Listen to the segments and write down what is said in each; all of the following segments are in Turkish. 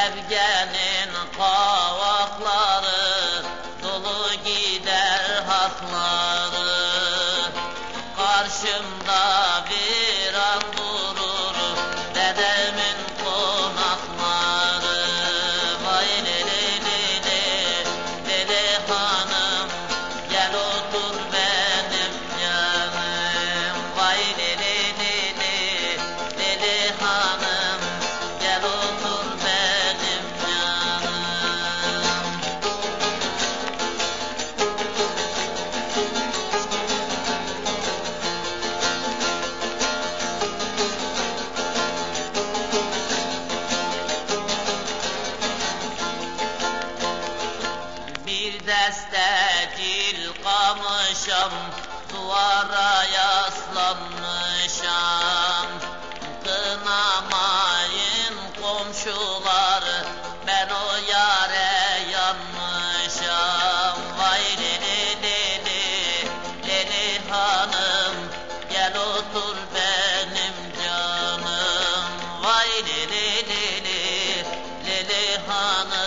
Sevgenin kavakları dolu gider hakları. Karşımda bir Bir deste cil kamışam Duvara yaslanmışam. Kınamayın komşular Ben o yare yanmışam. Vay lili lili lili hanım Gel otur benim canım. Vay lili lili lili hanım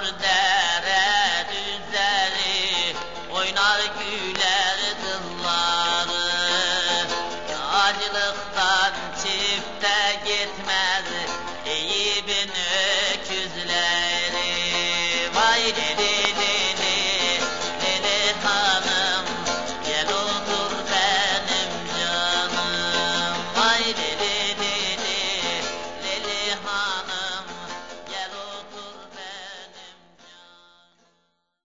noted that